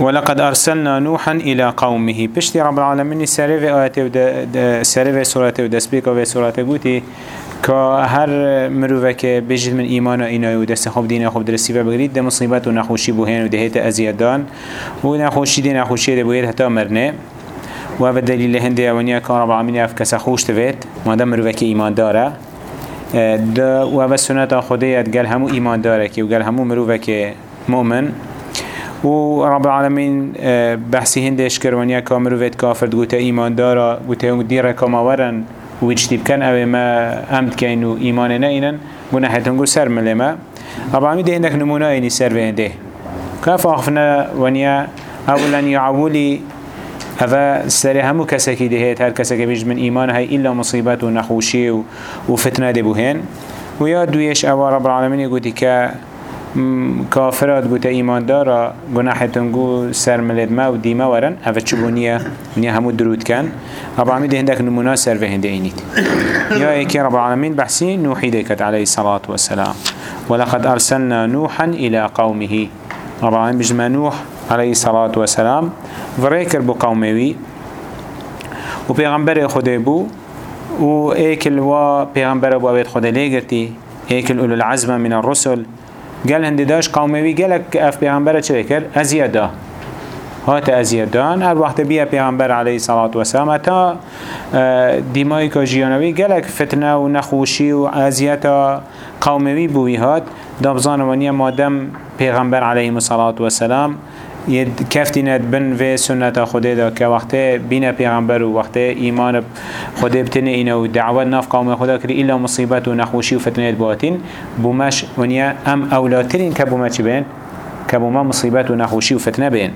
ولقد أرسلنا نوحا إلى قومه. بشتي رب العالمين سرف آياته ود سرف سورته ودسبيك و سورته قوتي که هر مروفه که بجد من ایمان اینا و دست خوب دین خوب درستی و بگرید ده مصیبت و نخوشی بوهن و دهیت ازیادان و نخوشی دی نخوشی ده بوید حتی مرنه. و هذا دلیل هندی اونیا که رب العالمین اف کس خوش تفید مادم ایمان داره. ده و هذا سنت خدایت گل همو ایمان داره که و گل همو مروفه که مؤمن. و رب العالمين بحثي هندش كرونيا كامرو فيت كافر قوتا إيمان دارا قوتا ديرا كما ورن ويجتيب كان أبي ما أمد كينو إيمان نينا قلنا حتى نقول سر ملما رب العالمين ده هندك نمونا إني سر بهنده كيف أخفنا ونيا أولا يعولي هذا سر همو كسكي دهيت هر كسكي بيج من إيمان هاي إلا مصيبات ونخوشي وفتنة دبوهن ويا دويش أوا رب العالمين يقول كا كافرات قوتا إيمان دارا گناحتون قو سر ملد ما و ديما ورن. هفت چبونية ونيا همو درود كان رب العالمين ده هندك نمونا سر في هنده يا ايكي رب العالمين بحسي نوحي ديكت عليه الصلاة والسلام ولقد أرسلنا نوحا إلى قومه. رب العالمين بجمع نوح عليه الصلاة والسلام فريكر بو قومي و پیغمبر خدا بو. و ایکل و پیغمبر بو اوید خدا لگرتی. ایکل اولو العزم من الرسل. قال هندي داش قومي قالك اف پیغمبر چه ازيادا هات ازيادان هر وقت بیا پیغمبر علیه صلاة و سلام. تا دیمایی که جیانوی فتنه و نخوشی و ازیاتا قوموی بوی هات. دابزان ونیا مادم پیغمبر علیه صلاة و سلام. ید کفتی ند بن و سنت خدا دا که وقت بین پیغمبر و وقت ایمان خدا بتنه اینو دعوت ناف قوم خدا کری الا مصیبت و نخوشی و فتنه باتین بومش ونیا ام اولاترین که بوما چی بین؟ که بوما مصیبت و نخوشی و فتنه بین.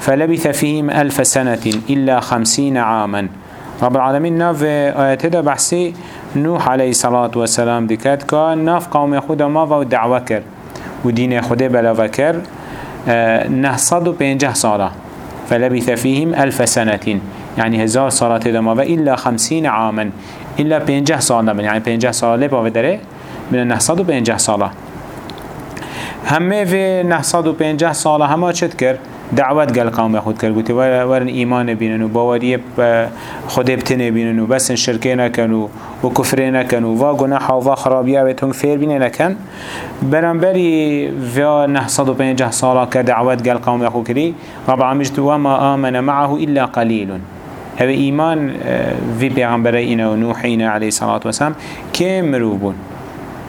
فلبث فيهم ألف سنة إلا خمسين عاما. رب العالمين ناف آيات هذا بحثي نوح عليه الصلاة والسلام دكات كان ناف قوم خدا ما و دعوة كر ودين خدا بلا كر نهصد بينجه صالة فلبث فيهم ألف سنة يعني هزار صلاة دما إلا خمسين عاما إلا بينجه صالة يعني بينجه صالة لبا ودره من نهصد بينجه صالة همه في نهصد بينجه صالة هما چد كر دعوت قال قوم خود کرد. گوتی ورن ایمان بینن و باوری خود ابتنه بینن و بس شرکه نکن و و کفره نکن و و گناح و خرابی و تون فیر بینه نکن. برانبری و که دعوت قال قوم خود کری رب عمجت وما آمن معه إلا قليل هذا إيمان في پیغمبر اینا و نوح اینا علیه صلاة و سلام که مروبون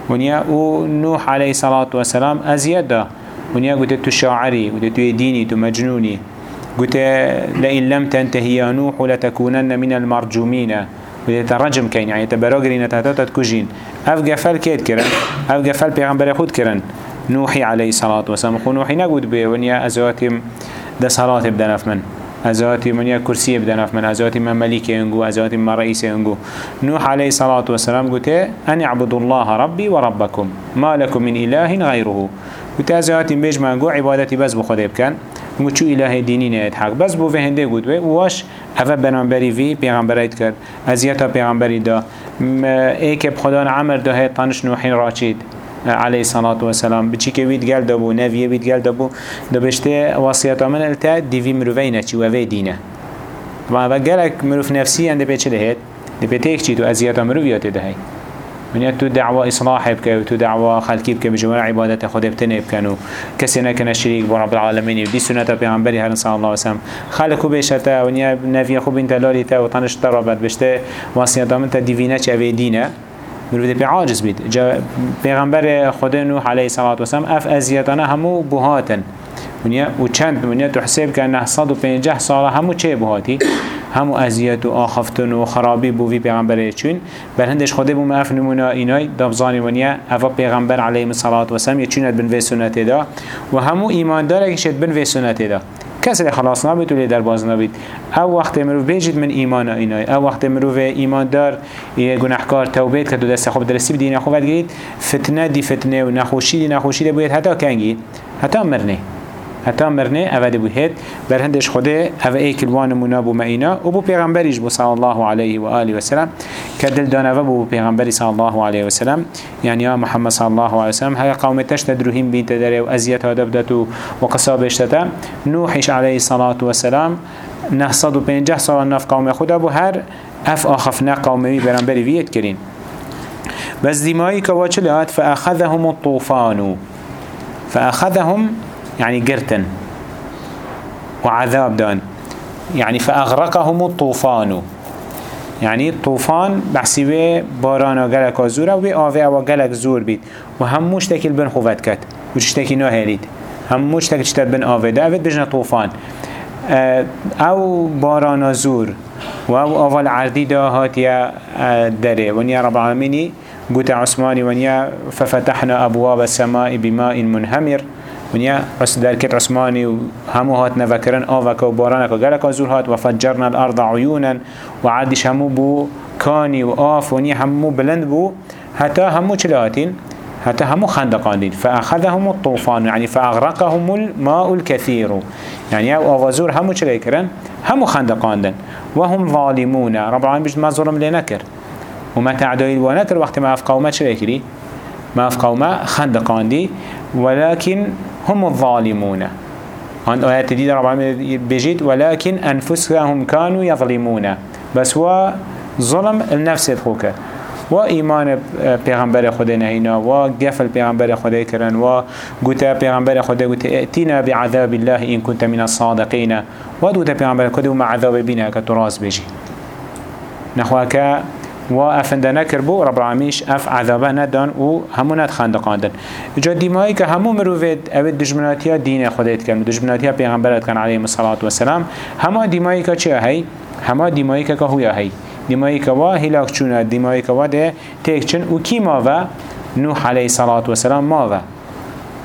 ونیا و نوح علیه صلاة و سلام ازید ده ونیا قلت تو شاعري قلت تو ديني تو مجنوني. قلت لئن لم تنتهي يا نوح لتكونن من المرجومين. قلت رجم كين يعني تبراغري نتاتات تكوجين اف قفل كيد كرن اف قفل پیغمبر خود كرن نوحي عليه الصلاة والسلام. خو نوحي نقود به ونیا ازواتم ده صلاة بدنف من أزواتي من كرسي بدنف من أزواتي من ملك ينجو أزواتي من رئيس ينجو نوح عليه الصلاة والسلام قلت أن اعبدوا الله ربي وربكم. ما لكم من إله غيره. گوت از هاتی بیش من گو عبادتی بس به خدا بکن میگو چو اله دینی نید حق بس بو وهنده گود و واش اول بنامبری وی پیغمبرایت کرد از تا پیغمبری دا ای که بخدا عمر ده تانش نوحین راچید علیه صلات و سلام بچی که وید گل دبو نویه وید گل دبو دبشته وصیت من التا دیوی مروفی نچی و وی دینه و اوه گلک مروف نفسی انده پیچه چه دهید؟ ده چی تو ازیت مروفیات دهید من تو دعوة إصلاح بك وتو دعوة خلقي بك بجمال عبادة خود ابتنى بكن وكسي نكن الشريك برب العالمين. ودي سنة بيغمبري هرن صلى الله عليه وسلم. خلقو بيشتا ونيا نفي خو بنت لالي تا وطنش ترابط بشته. وصيات من تا ديفينة چه دينه مروده بی عاجز بید. جا پیغمبر خدا نوح علیه الصلاة والسلام اف ازیتانه همو بوهاتن. ونیا و چند ونیا تو حساب که نه صد و پنجه ساله همو چه بوهاتی؟ همو ازیت و آخفتن و خرابی بوی پیغمبر چون. بر هندش خدا بوم اف نمونه اینای دابزانی ونیا اف پیغمبر علیه الصلاة والسلام یچونت بن وی سنت دا. و همو ایمان داره که شد بن وی سنت دا. کسی خلاص نبید ولی در باز نبید او وقت مرو بیجید من ایمان اینای. او وقت مرو ایمان دار. گناهکار توبیت که دو دست خوب درستی بدین خوب گید فتنه دی فتنه و نخوشی دی نخوشی دی باید حتی کنگید حتی مرنه. حتى مرنه اوه بو هيد بر هندش خده اوه ايك الوان منابو معينا وبو پیغمبريش بو صلى الله عليه وآله وسلم كدل دان اوه بو پیغمبري صلى الله عليه وسلم يعني يا محمد صلى الله عليه وسلم هيا قوم تشتدرهم بيت داره وأزيت هدبدتو وقصابشتتا نوحش عليه الصلاة والسلام نهصد و پنجه سال نف قوم خدا بو هر اف آخفنا قومي برنبري ويت كرين بس دمائي كواچلات فأخذهم الطوفان فأخذهم يعني قرتن. وعذاب دان يعني فأغرقهم الطوفان. يعني الطوفان بحسيوه بارانا غلق زورا و آوه أو زور بيت و هموش تكيل بن خوفت كت و تشتكي ناهليد هموش تكيل شتت بن آوه. ده بجنا طوفان. أو بارانا زور و أو اول عردی دا هاتیا داره ونیا رب العالمینی قوت عثماني ونيا ففتحنا أبواب السماء بماء منهمر. ونيا بس دركت عثماني وهمو هات نفكرن آوك وبارانك وقالك زور هات وفجرنا الأرض عيونا وعادش همو بو كاني وآف ونيا همو بلند بو. حتى همو چلاتين حتى همو خندقاندين فأخذهم الطوفان يعني فأغرقهم الماء الكثير. يعني أو آوازور همو چلي كرن همو خندقاندن. وهم ظالمون. رب العالمين بجد ما ظلم لنكر وما تعدائي الوانكر وقت ما أفقاوما چلي كري ما أفقاوما خندقاندي ولكن هم الظالمون. عند آيات دي رب العالمين بجد ولكن أنفسهم كانوا يظلمون. بس هو ظلم النفس الخوكر و ایمان پیغمبر خدا نهینا و گفل پیغمبر خدا کرن و گوته پیغمبر خدا گوته اتینا بعذاب الله این كنت من الصادقین. و دوته پیغمبر خدا ما عذاب بینه که تراز بجی. نخواه که و افنده نکر بو رب العالمیش اف عذابه ندان و همونت خندقاندن جا دیمایی که همو مروفید اوید دجمناتی ها دین خودت کن دجمناتی ها پیغمبرت کن علیه الصلاة والسلام. همه دیمایی که چه هی؟ همه دیمایی که که هویا هی. دیمایی که وا هلاک چونه دیمایی که وا ده تیک چن. و کی ما و؟ نوح علیه الصلاة والسلام ما و.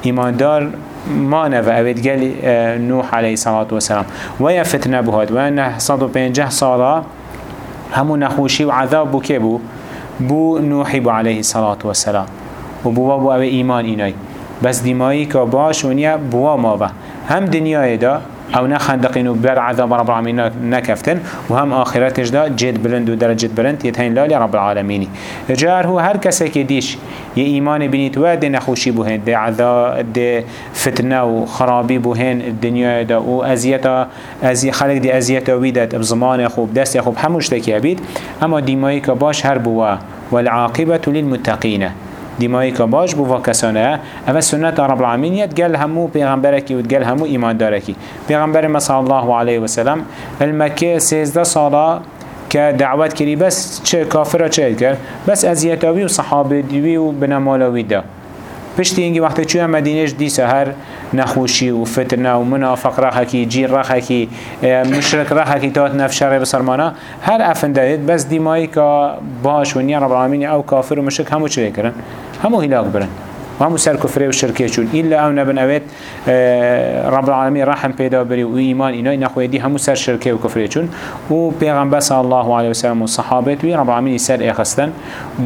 ایماندار ما نوه اوید گل نوح علیه الصلاة والسلام. و یا فتنه بهاد و نه صد و پنجه ساله همو نخوشی و عذاب بو که بو؟ نوحی بو علیه الصلاة والسلام و بو أو ایمان اینای. بس دیمایی که باش ونیا بوا ما هم دنیای دا أو نخندقين وبر عذاب رب العالمين نكفتن. وهم آخرتش دا جد بلند ودرجة بلند يتهين لالي رب العالمين. جار هو هر کسی که دیش یه ایمان بینید و ده نخوشی بوهن ده عذاب ده فتنه و خرابی بوهن الدنیا دا و ازیتا ازی خلق دی ازیتا ویدت بزمان خوب دست خوب هموش تکی بید اما دیمایی که باش هر بوا والعاقبة للمتقين دیمایی که باش بو کسانه اما سنت رب العالمین یاد گل همو پیغمبرکی و گل همو ایمان دارکی. پیغمبر صلی الله علیه و سلم المکه 13 ساله که دعوت کری بس چه کافر چه کرد؟ بس ازیتاوی و صحابه دیوی و بنمالاوی ده پشتی اینگی وقتی چوی مدینش دی سهر نخوشی و فتنه و منافق رخکی جیر رخکی مشرک رخکی تات نف شر بسرمانه هر افنده بس دیمایی که باش و نیا رب العالمین او کافر و مشرک همو چه کرن همو هلاک برن. و همو سر کفره و شرکه چون أو نبن اوید رب العالمین رحم پیدا بری و ایمان اینا نخوی دی همو سر شرکه و کفره چون. و الله علیه وسلم و صحابت رب العالمین سر اخستن.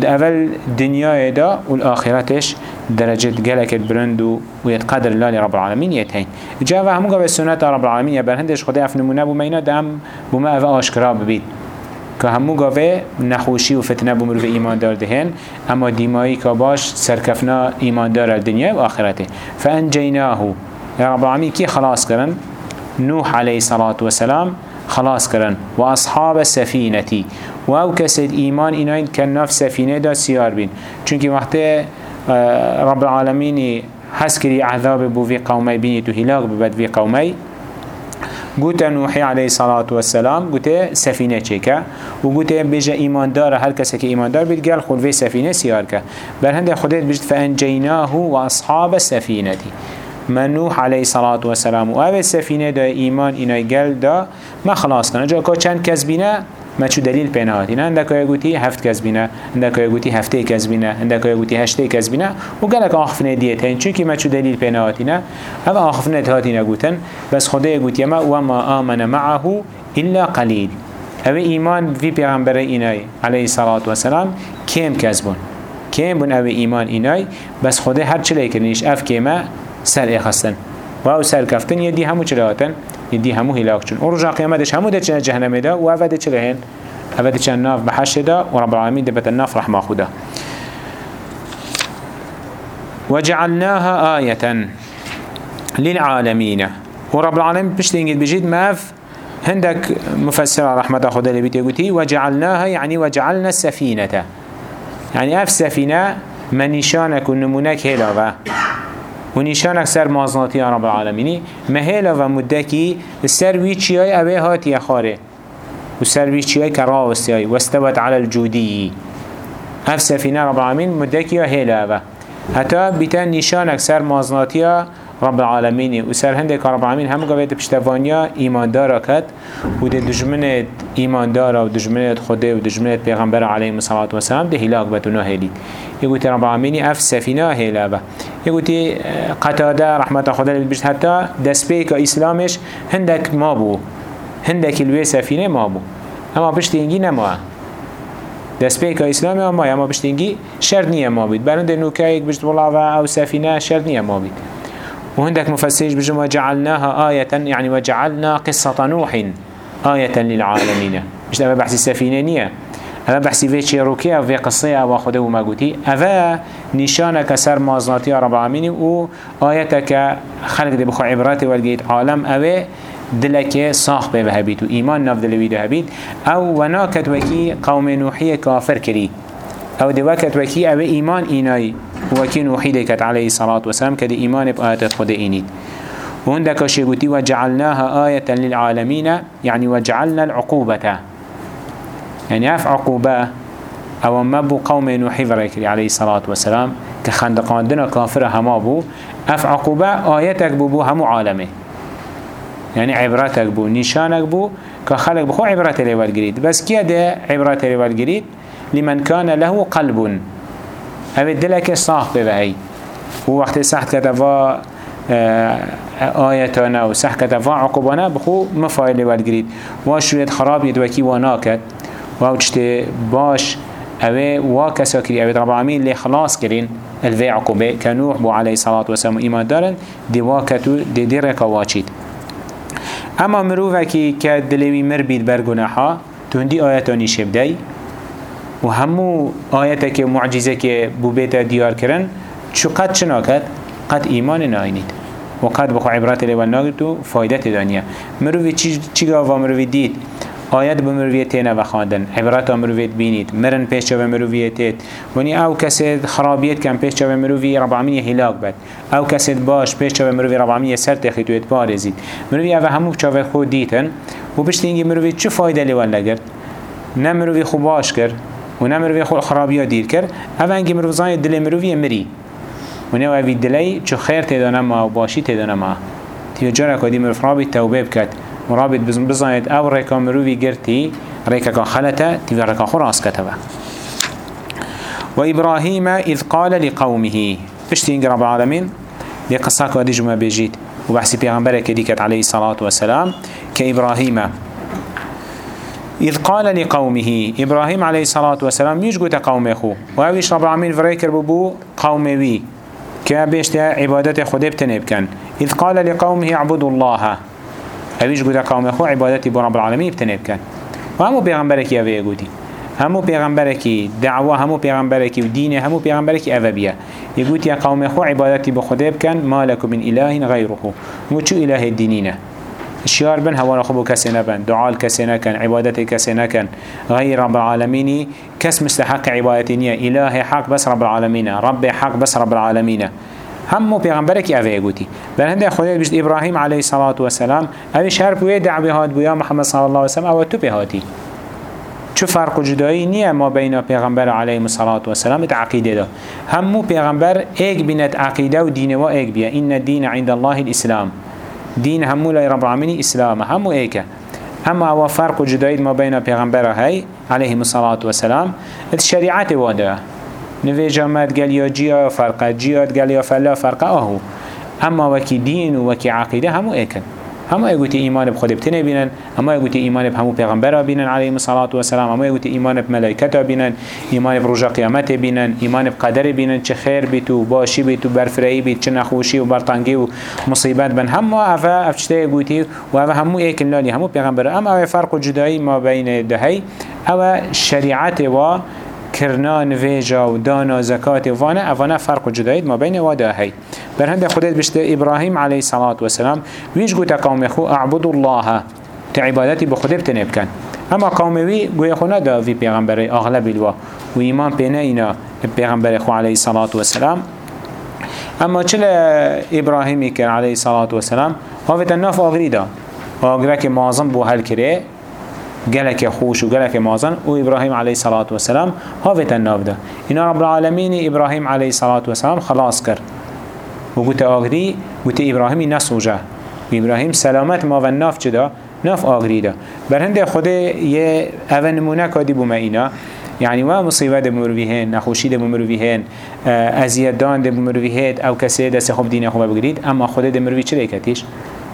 اول دنیای دا و الاخرتش درجة جلك برند ويتقدر الله لرب العالمين يتهين جاء همو قبل السنة رب العالمين يبرهندش خدای افنمونه بو مينا دام بما افا آشكرا ببيت که همو گاوه نخوشی و فتنه بمرو ایمان دار دهن اما دیمایی که باش سرکفنا ایمان دار دنیا و آخرته. فانجیناه. رب العالمین کی خلاص کرن؟ نوح علیه الصلاة والسلام خلاص کرن. و اصحاب سفینتی. و أو کسید ایمان ایناین که نف سفینه دا سیار بین. چونکه وقتی رب العالمین حس کری عذاب بو في قومي بینی تو هلاك ببد في قومي قلت نوحي عليه الصلاة والسلام قلت سفينة چيكا وقلت بيجا إيمان دار هل كسك إيمان دار بيت قال خل في سفينة سياركا بل هنده خدت بجد فأنجيناه وأصحاب السفينة من نوح عليه الصلاة والسلام وأبي السفينة دا إيمان إنا قال دا ما خلاص كان جا كو چند كذبينه ما چو دلیل پینات این اندک های گوتی هفت کس بینه اندک های گوتی هفته کس بینه اندک های گوتی هشته کس بینه و گلک آخفنه دیت هین چون که ما چو دلیل پینات اینه اما آخفنه هاتی نگوتن. بس خدای گوتی ما و ما آمن معه إلا قليل أو ایمان في پیغمبر اینای علیه الصلاة والسلام کم کسبون کم بون؟ أو ایمان اینای؟ بس خدای هر چلی کرنیش اف کما سر اخستن و أو سرکفتن یدی همو چلاتن يدي همو هلاك چون. ورجع قيامتش همو ده جهنم ده و ده چله هن اوه ده چنه ناف بحش ده و رب العالمين ده بتا ناف رحمه خوده وجعلناها آية للعالمين ورب العالمين بشتين بجد ماف هندك مفسر رحمة خدا اللي بيتي وجعلناها يعني وجعلنا السفينة يعني اف سفينة من نشانك ونمونك هلاوه. و نشانك سر مازناتي رب العالمين مهلا و مدكي سر وي چيای اوه هاتي و سر وي چيای كراوستي واستوت على الجودي سفينة رب العالمين مدكي هلا اوه. حتى بيتان نشانك سر مازناتي رب العالمين و سر هندك رب العالمين هم قويت بشتفانيا ايمان دارا كد و ده دجمنت ايمان دارا و دجمنت خده و دجمنت پیغمبر عليه الصلاة والسلام ده هلاك بتونا هليد يقول رب العالمين اف سفينة هلا يقول قتادة رحمة خدا للبشت حتى دسبيك اسلامش هندك ما بو. هندك الوي سفينة ما بو. اما بشتينجي نما. دسبيك اسلامي اما اما بشتينجي شرط نية ما بيت برند نوكايك بشت والله أو سفينة شرط نية ما بيت وهندك مفسرش بجم وجعلناها آية يعني وجعلنا قصة نوح آية للعالمين. مش أما بحث السفينة نية. أما بحث في شيروكي في قصية وخده وما قوتي أفا نشانك سر مازناتي رب العالمين و آياتك خلق دي بخو عبرات والقيت عالم. أوه دلك صاخ به هبيت و إيمان نف دلوي ده هبيت أو وناكت وكي قوم نوحية كافر كري. أو دي وقت وكي أوه إيمان إيناي وكي نوحي ديكت عليه الصلاة والسلام كده إيمان بآيات خود إينيت وهندك شيقوتي وجعلناها آية للعالمين يعني وجعلنا العقوبة. يعني أف عقوبة أو مبو قوم نوحي عليه الصلاة والسلام كخندقان دنا كافر هما بو أف عقوبة آياتك بو بو همو عالمه يعني عبراتك بو نشانك بو كخلق بخو عبرات اللي والجريد بس كيا ده عبرات اللي والجريد لمن كان له قلب. أو دلك صاح ببهي ووقت سحت كتفا آياتنا وسح كتفا عقوبانا بخو مفايل والجريد واشريت خراب يدوكي وناكت ووجت باش اوه وا کسا کری اوه رب العالمین لی خلاص کرین. الوی عقوبه کنوح بو علیه صلاة و سلام ایمان دارن دی وا کتو دی دی رکا واچید اما مروفه که که دلوی مر بید بر گناحا تو هندی آیتانی شبدی و همو آیت که معجزه که بو بیت دیار کرن چو قد چنا کد؟ قد ایمان ناینید. و قد بخو عبرات لیوان ناگرد و فایدت دانیه مروفی چی, چی گاوا مروفی دید؟ آیت به مرویت تینا و خواندن. عبرت مرویت بینید. مرن پیش چه مرویتت ونی او کسی خرابیت کم پیش چه مروی رب العالمین هلاک بد. او کسی باش پیش چه مروی رب العالمین سر تخیتویت پارزید مروی او همو چه خود دیتن. و بشت اینگی مروی چه فایده لیوان لگرد نه مروی خوب باش کرد. و نه مروی خود خرابی دیر کرد أو انگی مروی زای دل مروی مری و نه اوی دلی چه خیر تدانم ما و باشی تدانم ما تیو جارا کدی مروی توبه بکد مرابط بزاید أو ریکا مروی گرتی ریکا که خلطه تیوی ریکا خراس کتبه و ابراهیم اذ قال لقومه پشتی اینگ رب العالمین لقصه که دی جمعه بجید و بحثی پیغمبر که دیکت علیه الصلاة والسلام که ابراهیم إذ قال لقومه إبراهيم عليه الصلاة والسلام يش قلت قومه خو وأويش رب العالمين فريكر ببو قومه وي كابيشت عبادة خدب تنب كان إذ قال لقومه اعبدوا الله. اویش گوده قوم خو عبادتی با رب العالمین بتنب کن و همو پیغمبرکی آوه گودی همو پیغمبرکی دعوه همو پیغمبرکی و دین همو پیغمبرکی اوه بیا یگوت یا قوم خو عبادتی با خدا ما لکم من اله غیره. مو چو اله دینینه؟ شیار بن هوا خبو کسی نبن. دعال کسی نکن عبادت کسی نکن. غیر رب العالمینی کس مستحق عبادتی اله حق بس رب العالمین رب حق بس رب العالمین همو پیغمبرکی اوه گوتی. بر هنده خودت بشت ابراهیم علیه الصلاة والسلام اوه شهر بوی دعوی هاد بویا محمد صلی الله علیه وسلم اوه تو بهاتی چو فرق و جدایی نیه ما بین پیغمبر علیه الصلاة والسلام ات عقیده دا. همو پیغمبر ایک بینت عقیده و دین و ایک بیا این عند الله الاسلام. دین همو لای رب العالمین اسلام همو ایکه اما أو فرق و جدایی ما بین پیغمبر های علیه الصلاة والسلام ات شریعت واده. نویجا مد گل یا جیا فرقه جیاد گل یا فلا فرقه آهو. اما وکی دین و وکی عقیده همو ایکن. اما يقولي ايمان بخود بتنه بينن اما يقولي ايمان بهمو پیغمبر بينن عليه الصلاة والسلام اما يقولي ايمان بملائكة بينن ايمان برجا قيامت بينن ايمان بقدر بينن چه خير بيتو باشي بيتو برفرعي بيت چه نخوشي و برطنگي و مصيبت بن هما افا افشته يقولي و افا همو ايكن لاني همو پیغمبر اما فرق جدائي ما بين دهي أو شريعت و کرنا نویجا و دانا زکات وانه اوانه فرق و جداید ما بین وادا هی بر هنده خودت بشته ابراهیم علیه صلاة و سلام ویش گوتا قوم خو اعبد الله. تعبادتی بخوده بتنب کن اما قوموی گوی خو ندا وی پیغمبر اغلب الوا و ایمان پینه اینا پیغمبر خو علیه صلاة و سلام. اما چل ابراهیمی کن علیه صلاة و سلام هاویت الناف آغری دا. آغره که معظم بو هل کره جلك خوش وجلك مازن وإبراهيم عليه الصلاة والسلام هافت الناف ده إن رب العالمين إبراهيم عليه الصلاة والسلام خلاص كر وقلت آغري قلت إبراهيم نسوجه وإبراهيم سلامت ما والناف جدا ناف آغري ده برهند خده يه اول نمونه بما إنا يعني ما مصيبه ده بمروفيهن نخوشي ده بمروفيهن ازياد دان ده بمروفيهت أو كسي ده سخب دين خوب بگرید اما خود ده مروفي چه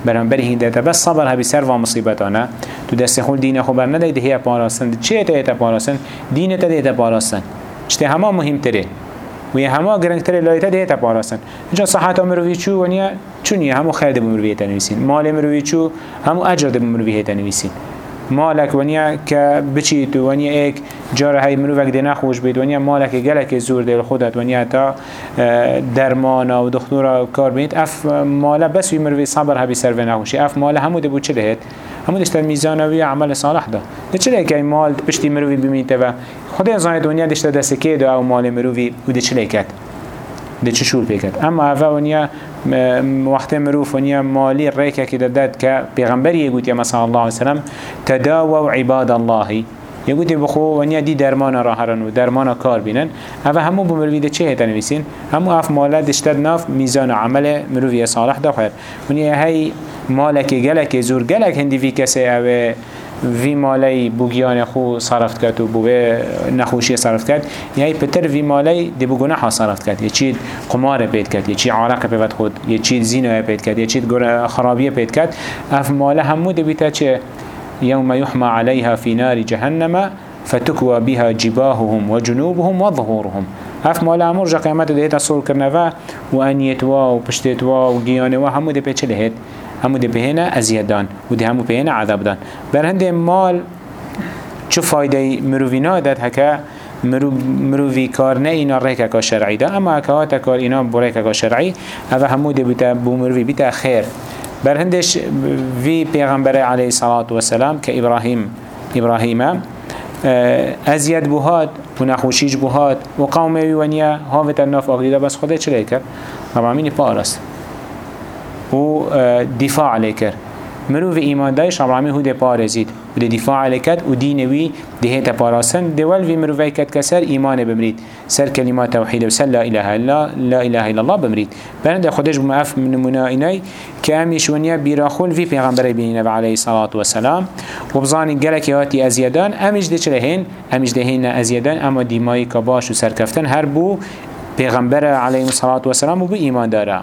کتیش برانبری هنده تا بس صبر هبی سر و مصیبتانه تو دست خون دین خو بر نده ده پاراستن. چه تا تا پاراستن؟ دین تا ده پاراستن. چته همه مهم تره و یه همه گرنگ تره لایتا ده تا پاراستن. اینجا صحت مروی چو و نیا چونی همو خیر ده مروی تنویسین مال مروی چو همو اجر ده مروی تنویسین مالک ونیا که بچیت ونیا ایک جاره های وقت دی خوش بید. ونیا مالک گلک زور دیل خودت. ونیا تا درمانا و دختورا کار بینید اف مالا بس وی مروفی صبر هبی سر و نخوشی. اف مالا همو دی چه دهید؟ همو میزان میزانوی عمل صالح ده ده چه ده که مال پشتی مروی بمیده و خود انسان دنیا دشت دست که ده مال مروی و دی چه ده چه شول بكت اما اوه ونيا وقت مروف ونیا مالی ریکه که داد که پیغمبری یگوت یا مثلا الله علیه وسلم تداووا عباد الله یگوت بخو ونیا دی درمان راه هرن و درمان کار بینن. اوه همو بمرویده چه هیتا نویسین؟ همو اف مالا دشتد ناف میزان عمل مروی صالح دا خیر ونیا هی مالک گلک زور گلک هندی وی کسی اوه وی مالی بوگیان خو صرفت کرد و بوه نخوشی صرفت کرد. یعنی پتر وی مالی دی بو گناه صرفت کرد. یه چی قمار پید کرد یه چی عرق پید خود یه چی زینه پید کرد یه چی خرابی پید کرد. اف ماله همو دی بیتا چه؟ يوم يحمى عليها في نار جهنم فتكوى بها جباههم وجنوبهم وظهورهم اف مال امور جا قیامت دهیتا سول کرنوا و انیتوا و پشتیتوا و گیانوا همو ده پیچه لهید همو ده بهینا ازیدان و ده همو بهینا عذاب دان. بر هنده مال چو فایده مرووینا داد هکا مرووی کار نه اینا ریکا که شرعی ده اما اکاوات کار اینا بریکا که شرعی أو همو ده بیتا بو مرووی بیتا خیر. بر هندش وی پیغمبر علیه صلاة و سلام که ابراهیم ابراهیم ازید بوهاد و نخوشیج بوهاد و قومه ونیا هاوت الناف آقلیده بس خدا چلی کرد. رب العالمین پارست و دفاع علی کرد مروف ایمان دایش رب العالمین هو پارزید و دفاع کرد و دینوی دهیت پاراسن دول وی مروفی کرد کسر ایمان بمرید. سر کلمات توحید و سر لا اله الا لا اله الا الله بمرید. برند خودش بمعف من منائنای که امیش ونیا بیراخول وی پیغمبر بینینه و علیه صلاة و سلام و بزانی گلکی هاتی ازیدان امیش ده چلهین امیش دهین ازیدان اما دیمایی کباش و سرکفتن هر بو پیغمبر علیه صلاة و سلام و بو ایمان داره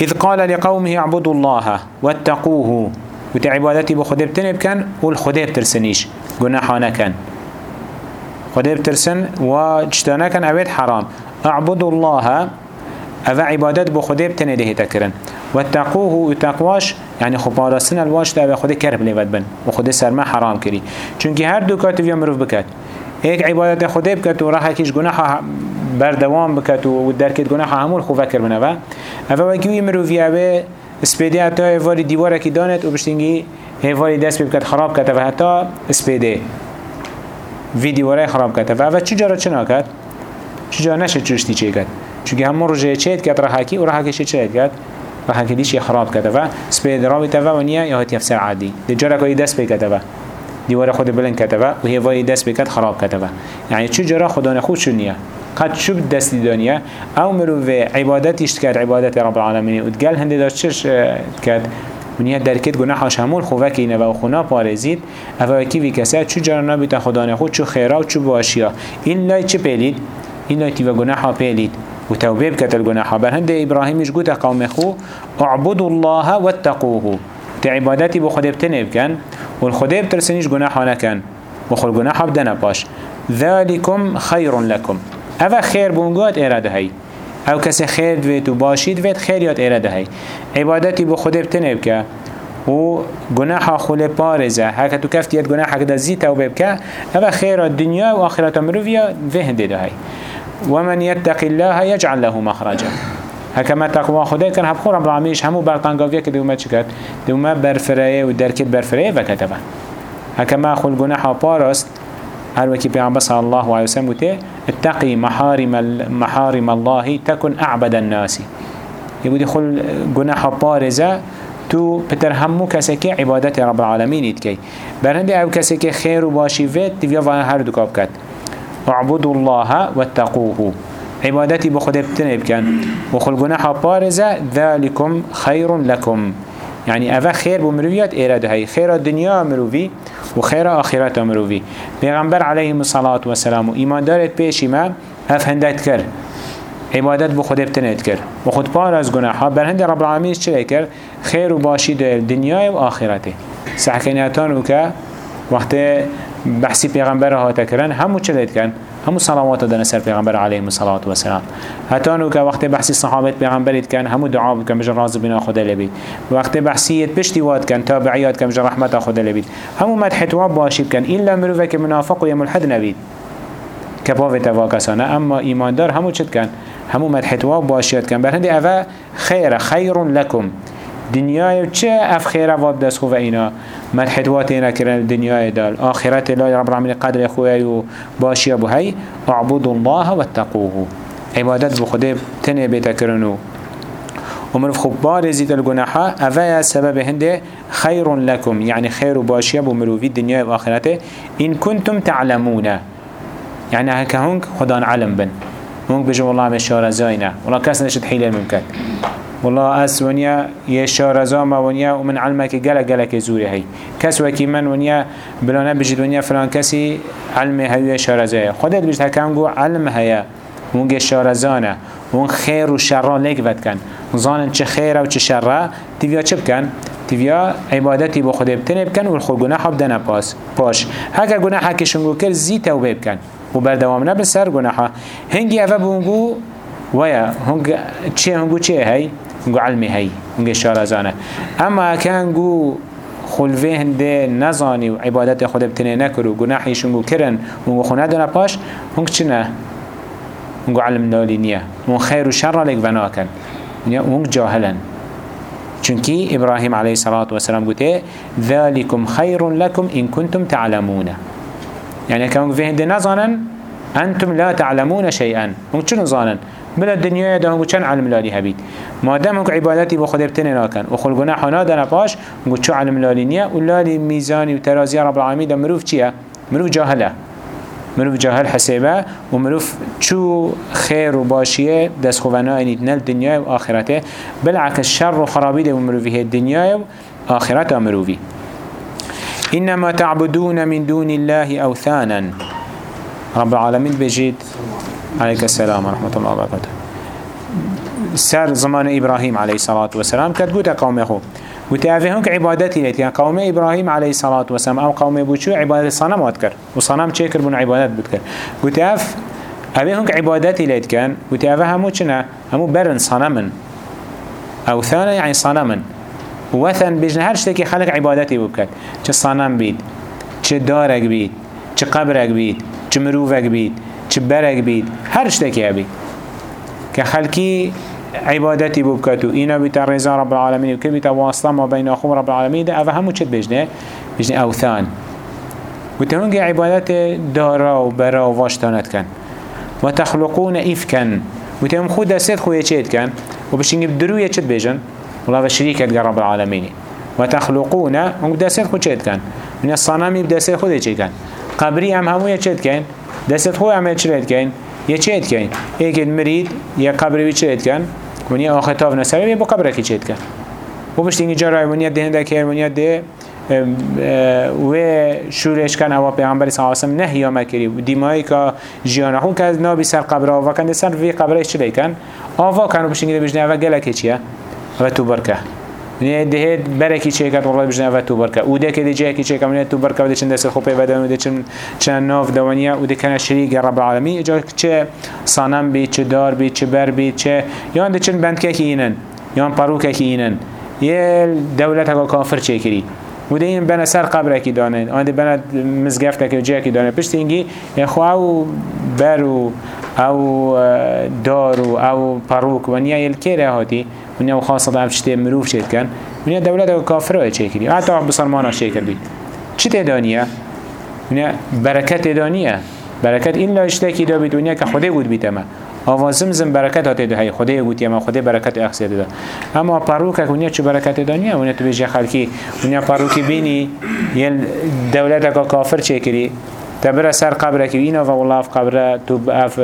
إذ قال لقومه اعبدوا الله واتقوه. وتعبادتي بخده بتنب كان والخده بترسنيش قناحانا كان. خده بترسن واجتانا كان أبيت حرام. اعبدوا الله أفا عبادت بخده بتنده تكرن. واتقوه وتقواش يعني خبارسن الواش ده خده كرب ليفت بن. وخده سرما حرام كري. چونكي هر دو كاتب يمروف بكات ایک عبادت خدا بکت و راه کیش گناه بردوام بکت و درکت گناه همول خوب فکر منه و اول وکی مروفی اوه سپیده حتی ایواری دیواره کی دانت و بشتنگی ایواری دست بکت خراب کت و حتی سپیده وی دیواره خراب کت و اول چی جارا چنا کت؟ چی جارا نشه چوشتی چه کت؟ چونکه همون روژه چید کت راه کی و کیش چید کت؟ راه کیش خراب کت و سپیده رابط و ونیا یا هتی افسر عادی دیجارا کوی دست بکت و دیوار خود بلند کتبه و هیوای دست بکت خراب کتبه یعنی چو جرا خدا نخود شنیه قد شو دست دنیا؟ أو مرو و عبادتش کرد عبادت رب العالمین و دگل هنده داشت چش کرد؟ ونیا درکت گناهاش همون خوبه که اینه و خونا پارزید اوه کی وی کسه؟ چو جرا نبیت خدا نخود چو خیره و چو باشیا. این لای چه پیلید؟ این لای تیوه گناها پیلید. وتوبه بكت الجناح برهند إبراهيم يش قوت قوم خو اعبدوا الله واتقوه. تعبادتي بخده بتنب كان والخده بترسنيش جناحنا كان. وخل جناح بدنا باش ذلكم خير لكم. أفا خير بونجات إرادة هاي أو کسی خیر دوید و باشید وید خیریات ایره هی عبادتی بو خود بتنب که و گناح خول پارزه هکه تو کفتیت گناح که زی توبه بکه أو خیر دنیا و آخرت مروفیا و هنده ده هی ومن يتق الله يجعل له مخرجا. هكما تقوى خدا كان هبخور رب العالمين همو برطانقاوية كده وما چكت دوما برفرايه ودركت برفرايه وكتبه هكما خل جناح بارست هر وكي بيعمل صلى الله عليه وسلم اتقي محارم محارم الله تكن أعبد الناس. يقول خل جناح بارزة تو بتر همو كسكي عبادت رب العالمين يتكي برهند أو كسكي خير وباشي فيت تبيا فانا هر دو كابكت اعبدوا الله واتقوه عبادتي بخد بتنب كان وخل جناح بارزة ذلكم خير لكم يعني أفا خير بمرويات إيراد هاي خير الدنيا مروفي وخير آخرات مروفي پیغمبر عليه الصلاة والسلام إيمان دارت پیشی ما هف كر عبادت بو خود ابتنید کر. و خود پار از گناحا بر هند رب العالمین چه کر؟ خیر و باشی در دنیای و آخرته سحکنیتان وقت بحثی پیغمبر ها تکرن همو چه همو صلوات دادن سر پیغمبر علیه الصلاة والسلام. حتی نو که وقت بحثی صحابت پیغمبرید کن همو دعا بکن بجر راز بنا خدا لبید. وقت بحثیت پشتی واد کن تابعیات کن بجر رحمت خدا لبید. همو مدحت واب باشی کن. ایلا مروفه که منافق و یملحد نبید. کپاوه تواکسانه. اما ایماندار همو چد کن؟ همو مدحت واب باشیت کن. بر هندی اوه خیر خیر لکم. دنیای چه اف خیره واب دست خوب اینا؟ مدحت واتینا کرن دنیای دال. آخرت الله رب العالمین قدر خوی و باشی ابو هی. اعبد الله واتقوه عبادت بخده تنه بیتا کرنو ومن خوب بارزيت الجناحة أفيا سبب هنده خير لكم يعني خير وباشية بمروفي الدنيا والآخرة إن كنتم تعلمون. يعني هكا هنك خدان علم بن. هنك بجو والله مشارة زاينة والله كاس نشد حيلة ممكن والله أس ونيا يشار زاما ونيا ومن علمك جل جلك زوري هي كس وكي من ونيا بلانا بجد ونيا فلان كسي علم هي شار زايا خدت بجد هكانجو علم هيا ونجي شار زانا ون خير وشر ود كان زانن چه خير و چه شر تبيا چه بكن تبيا عبادتي بو خود بتنه بكن و خود گناه بدنا باس باش. هكا گناه كشنگو كر زي توبه بكن و بردوام نبل سر گناه هنگي افا بونگو ويا هنگ چه هنگو چه هي هنگو علمي هي هنگو شارزانه اما كانگو خلوه هنده نزانی و عبادت خود بتنه نکرو گناحیشونگو کرن هنگو خونه دونه پاش هنگ چنه هنگو علم نالی نیه. هنگ خیر و شر لک بناکن هنگ جاهلن. چونكي إبراهيم عليه الصلاة والسلام قلت ذلكم خير لكم إن كنتم تعلمون. يعني كانوا في هند نظنا أنتم لا تعلمون شيئا هم شنو ظانا بلا الدنيا ده هم كان علم لالي هبيت ما دام هم عبادتي بخد ابتنى ناكن وخل جناح نادنا باش هم شو علم لالي نيا ولالي ميزاني وترازي رب العالمين ده مروف چيا مروف جاهله. مروف جاهل حسابه ومروف شو خير وباشيه دس خوفنا اني تنال الدنيا واخرته بالعكس الشر وخرابي ده مروفي الدنيا واخرته مروفي إنما تعبدون من دون الله أوثانا. رب العالمين بجيد عليك السلام ورحمة الله وبركاته. سر زمان إبراهيم عليه الصلاة والسلام كانت قوتا قوم خو وتعرفي هنك عبادتي لتي يعني قوم إبراهيم عليه الصلاة والسلام أو قوم بوشو عبادة صنم واتكر. وصنم تشكر بون عبادات بتكر. وتعرف أبي هنك عبادتي لت كان. وتعرف همو چنا همو برن صنمن. أو ثانا يعني صنمن. وثن بجن هر شتكي خلق عبادتي بكت چه صنم بيد چه دارك بيد چه قبرك بيد چه مروفك بيد چه برك بيد هر كخلقي عبادتي بكتو إنا بيتا رزا رب العالمين وكي بيتا واصلا ما بين أخوم رب العالمين ده أفا همو چه بجنه؟ بجنه أوثان. وتهونجي عبادت دارا وبرا وواشتانت كان وتخلقون إفكا وتهم خود سيد خوية چيت كان وبشنجي بدروية چت بيجن والله شريكة رب العالمين وتخلقون هم دست خود چید کن. من الصنمی دست خود چید کن. قبری هم همو یه چید کن دست خود هم چید کن یه چید کن ایک مرید یه قبری بی چید کن ونیا آخطاف نسره یه با قبره کی چید کن و بشت اینگی جرای ونیا دهنده که ونیا ده و شورش کن او پیغمبر صلی الله علیه و نهی ما کری و دیمایی که جیان خون که نابی سر قبر آوا کن سر وی قبرش چه لیکن آوا کن و بشنگی بجنه او گلک چیه؟ و تو برکه. نه دهید برکی چه کرد والله بجنه و تو برکه او ده که دیجه کی چه کنه تو برکه و ده چند دست خوبه و ده چند چند ناف دوانیا و ده کنه شریک رب العالمین اجا چه صنم بی چه دار بی چه بر بی چه یان ده چند بند که اینن یان پاروکه که اینن یه دولت ها کافر چه کری و ده این بنا سر قبره کی دانه آن ده بنا مزگفته که جه کی دانه پشت اینگی خو او برو او دارو او پاروک و نیا یل کره هاتی ونیا خاصا دعوت شده مروف شد کن ونیا دولة كافرة رو كذي حتى مسلمان شيء كذي شتى دنيا ونیا برکت دنيا برکت این لاشته که دا به دنیا که خدا گود بیتما آوازم زم برکت هاته ده های خدا گود ما خدا برکت اخسی ده اما پروک اونیا چه برکت دنیا اونیا تو بیش خالکی اونیا پروکی بینی یه دولت که کافر چه کردی تبرا سر قبره که اینا و والله قبره تو اف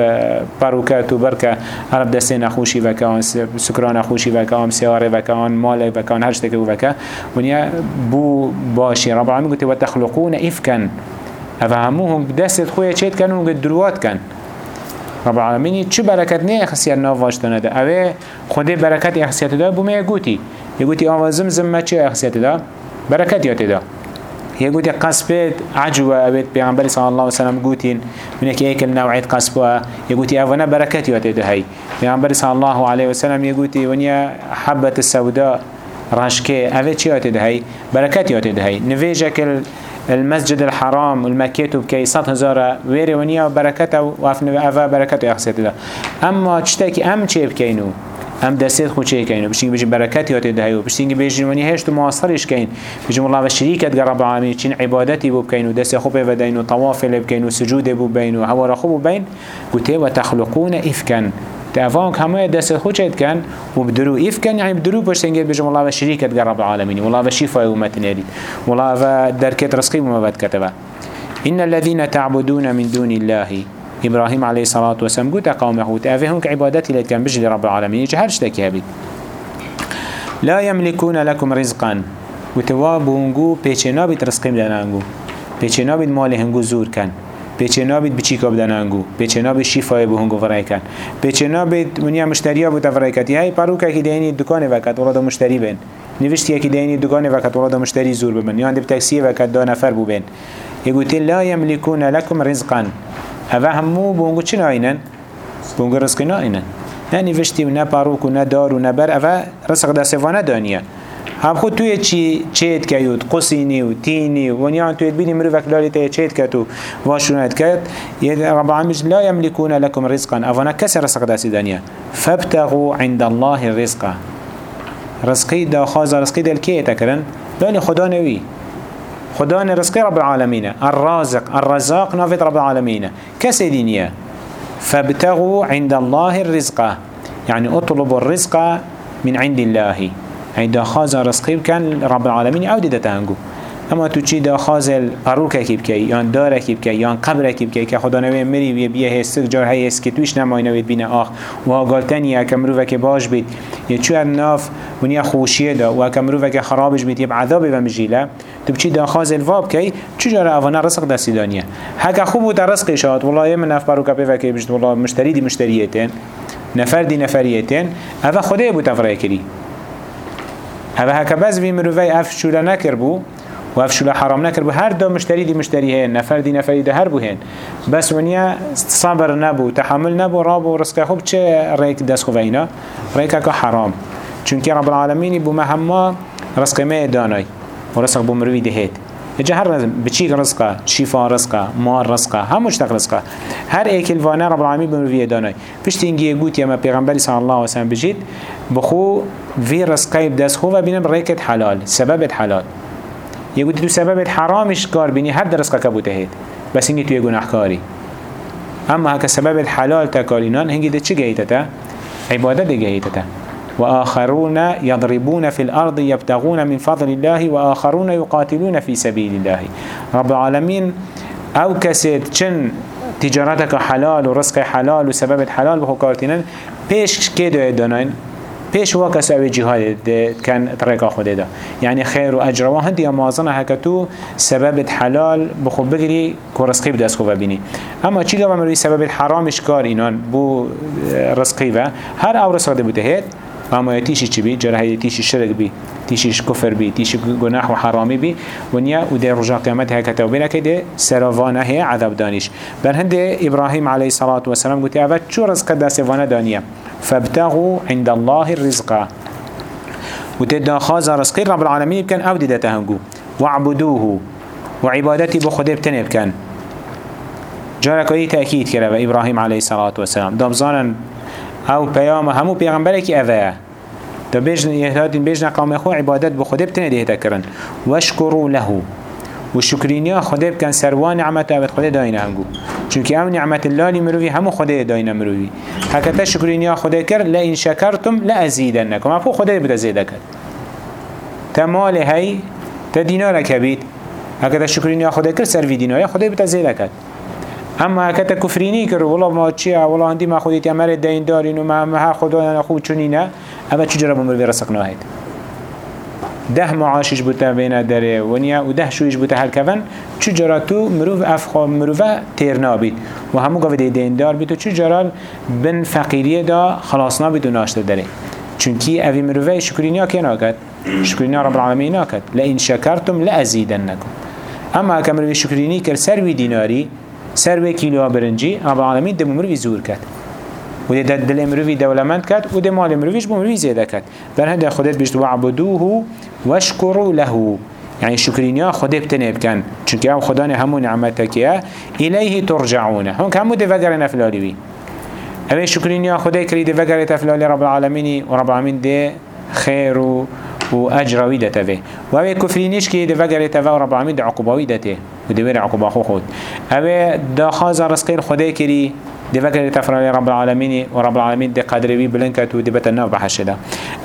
پاروکه تو برکه. عرب دسته نخوشی و که آن سکران نخوشی و که آن سیاره و که آن مال و که آن هر شتکه و که. ونیا بو باشی رب العالمین گوتی و افکن افهموهم دست خوی چیت کن و دروات کن. رب العالمین چه برکت نه اخسیت ناف واشتنه ده. اوه خود برکت اخسیت ده بومه یگوتی یگوتی آوا زمزم ما چه اخسیت ده؟ برکت یات ده. يقول قصبت عجوة أبيت بيعنبري صلى الله عليه وسلم قوتين. من هيك هيك النوعية قصبة يقول أفنا بركات يوتي هاي. بيعنبري صلى الله عليه وسلم يقول ونيا حبة السوداء راشكي أبيت شي يوتي هاي. بركات يوتي هاي. نفيجك المسجد الحرام والمكيتو بكي صد هزارة ويري ونيا بركته وافنا أفا بركته يخسيت ده أما تشتكي أم چه بكينو ام دستت خود چه کینو بشین بجی برکت یاد دهیو بشین بجی ونی هشت معاصرش کین بجی الله و شریکت رب العالمین چین عبادتی بو کینو دست خوب و دینو طواف لب کینو سجود بو بینو هوا را خوب بین گوته و تخلقون افکن تفاهم همه دست خود چید کن و بدرو افکن یعنی بدرو پشتنگی بجی الله و شریکت رب العالمین والله و شفای امت نرید والله و درکت رزقی مباد كتبه إن الذين تعبدون من دون الله إبراهيم عليه الصلاة والسلام قلت قومه تأفهم كعبادتي لكن بجل رب العالمين؟ جهرش تكي هبي لا يملكون لكم رزقا. وتوابونغو بيچنا بيت رزقهم دانانغو بيچنا بيت مال هنگو زور كان بيچنا بيت بچيكا بدانانغو بيچنا بيت شفاء بهنگو فرای كان بيچنا بيت منيا مشتريا بوتا فرای كات هاي پاروكا كي ديني دكان وكات ولا مشتري بين نوشت يكي ديني دكان وكات ولا مشتري زور ببن يعني بتاكسي وكات دو نفر بو بين يقول لا يملكون لكم رزقا. اوه همو بونگو چی ناینن؟ بونگو رزقی ناینن. نه نوشتی و نه پاروک و نه دار و نه بر اوه رزق دستوانه دانیه. هم خود توی چی چیت کیود قصینی و تینی و نیان توی بینی مروفک لالی تی چیت کت و واشونت کت یه رب العالمین لا یملکون لکم رزقا. اونا کسی رزق دستی دانیه؟ فابتغوا عند الله الرزق. رزقی دا خواز رزقی دل کیه تکرن. لالی خدا نوی. خدا رزق رب العالمين. الرازق الرزاق نافذ رب العالمين. كسدينيا فابتغوا عند الله الرزق. يعني اطلبوا الرزق من عند الله. عند خاز رزقي كان رب العالمين أو دتانگو اما تو چی دا خازل پروک کی بکی یا دار کی بکی یا قبر کی بکی که خدا نوی مری و بیه هست جار های است که توش نمای نوید بین آخ. و گالتنی اکم رو که باش بید. یه چو ناف و نیا خوشیه دا و اکم رو که خرابش بید یه عذاب و مجیله. تو چی دا خازل واب کی چو جار اوانا رزق دستی دانیه. هکا خوب بود رزق شاد والله من نف پروک به که بجد والله مشتری دی مشتریتین. نفر دی نفریتین. اوه خدا بود تفرای کری. اوه هکا بز وی اف شوله نکر بو. و حرام نکر بو هر دو مشتری دی مشتری هین نفر دی نفری ده هر بو هین بس ونیا صبر نبو تحمل نبو رابو رزق خوب چه ریک دست خوب اینا ریک که حرام. چونکه رب العالمین بو مهما رزق ما دانای و رزق بو مروی دهید اجا هر رزق بچیک رزقه شفا رزقه مال رزقه هم مشتق رزقه هر ایکل وانه رب العالمین بو مروی دانای. پشت اینگی گوت یا ما پیغمبری صلی الله علیه و سلم بجید بخو في رزقه بدست خو و بینم ریکت حلال سببت حلال. يقول تو سبب حرامش كار بيني هر درس كبوته هيد بس هنگي تو يقول كاري اما هكا سبب الحلال تكارينان هنگي ده چه جهيتتا عبادة ده جهيتتا وآخرون يضربون في الأرض يبتغون من فضل الله وآخرون يقاتلون في سبيل الله. رب العالمين أو كسيد چن تجارتك حلال ورزق حلال وسبب حلال بخو كارتينن بيش كيدو يدانين پیش وا کس اوی جهاد کن طریقا خود دا. یعنی خیر و اجر. و هندی مازن هکتو سبب حلال بخوب بگیری که رزقی بدست خوب بینی. اما چی گفت مروی سبب حرامش کار اینان؟ بو رزقی و. هر او رساده بوده هید. اما تیشی چی بی؟ جرحی تیشی شرک بی. تیشیش کفر بی. تیشی گناه و حرامی بی. ونیا و در رجا قیامت ها کتو بینا که ده عذاب دانیش. بر هنده ابراهیم علیه والسلام گوتی اول چو رزق دست وانه دانیه؟ فابتغوا عند الله الرزق. وتدا خاز رزقي رب العالمين بكن أو دي دتهنجو واعبدوه. وعبادتي بخده بتنه بكن. جارك أي تأكيد كره إبراهيم عليه الصلاة والسلام. دامزانا أو بيام همو پیغمبرك اوه دا بيجن يهدادين بيجن قوم اخو عبادت بخده بتنه دي واشكروا له. والشكرينيا خده بكن سروان نعمته بد خده داينه هنگو چونك أو نعمت الله لمروي همو خده داينه مروي هكذا شكرينيا خده كر لئن شكرتم لأزيدنكم آفو خده بده زيده كر تمال هاي تدينار كبيت هكذا شكرينيا خده كر سر في دينار خده بده زيده كر اما هكذا كفريني كر والله ما تشيا والله عندي ما خديت أمر دين دارين وما ما خدا أنا خو چونينه اما چجرا بمروي رسقنا هيد ده معاشش بوده بین داره ونیا و ده شویش بوده هر کون چو جرا تو مروف افخا مروف تیر نابید و همو گوه ده دیندار بید و چو جرا بن فقیریه دا خلاص نابید و ناشته داره. چونکی اوی مروفه شکرینیا که ناکد؟ شکرینیا رب العالمین ناکد. لئین شکرتم لأزیدنکم. اما که مروفه شکرینی کر سروی دیناری سروی کیلو برنجی رب العالمین دم مروفی زور کرد. و ده دل مروفی دولمند کرد و ده مال مروفیش بمروفی زیده کرد بر هنده خودت بشت وعبدوه واشكروا له. يعني شكرينيا خده بتنه بكن چونك أو خدا همو نعمتك إليه ترجعون. هونك همو دفقر نفلالي بي. اوه شكرينيا خده كري دفقر تفلالي رب العالمين ورب العالمين ده خير و أجر ويدته وهو كفرينيش كي دفقر تفا ورب العالمين ده عقوبة ويدته ودوير عقوبة خو خود اوه ده خاز رزقير خده كري دفكر تفرالي رب العالمين ورب العالمين دي قدر بي بلنكت ودي بتناف بحشده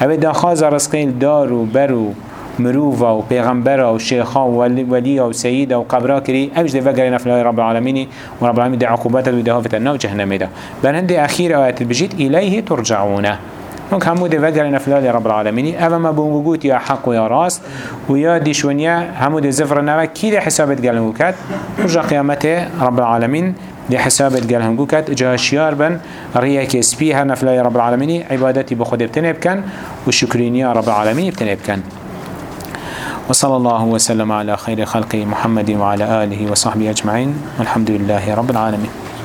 اوه ده خاز رزقير دار و برو مروفا و پیغمبر و شیخا و ولی و سید و قبرا کری. اوش ده وگرین افلای رب العالمین و رب العالمین ده عقوبت و ده هافت النو جهنم ده بل هنده اخیر آیت بجید الیه ترجعونه هنك همو ده وگرین افلای رب العالمین. اوه ما بونگوگوت یا حق و یا راست و یا دیشونیا همو ده زفر نوه کی ده حسابت گلنگو کد رجا قیامت رب العالمین. دي حسابت قال هم قوكت جا شيار بن ريك سبيها نفلاي رب العالمين عبادتي بخود بتنبكن وشكرينيا رب العالمين بتنبكن وصلى الله وسلم على خير خلق محمد وعلى آله وصحبه أجمعين والحمد لله رب العالمين.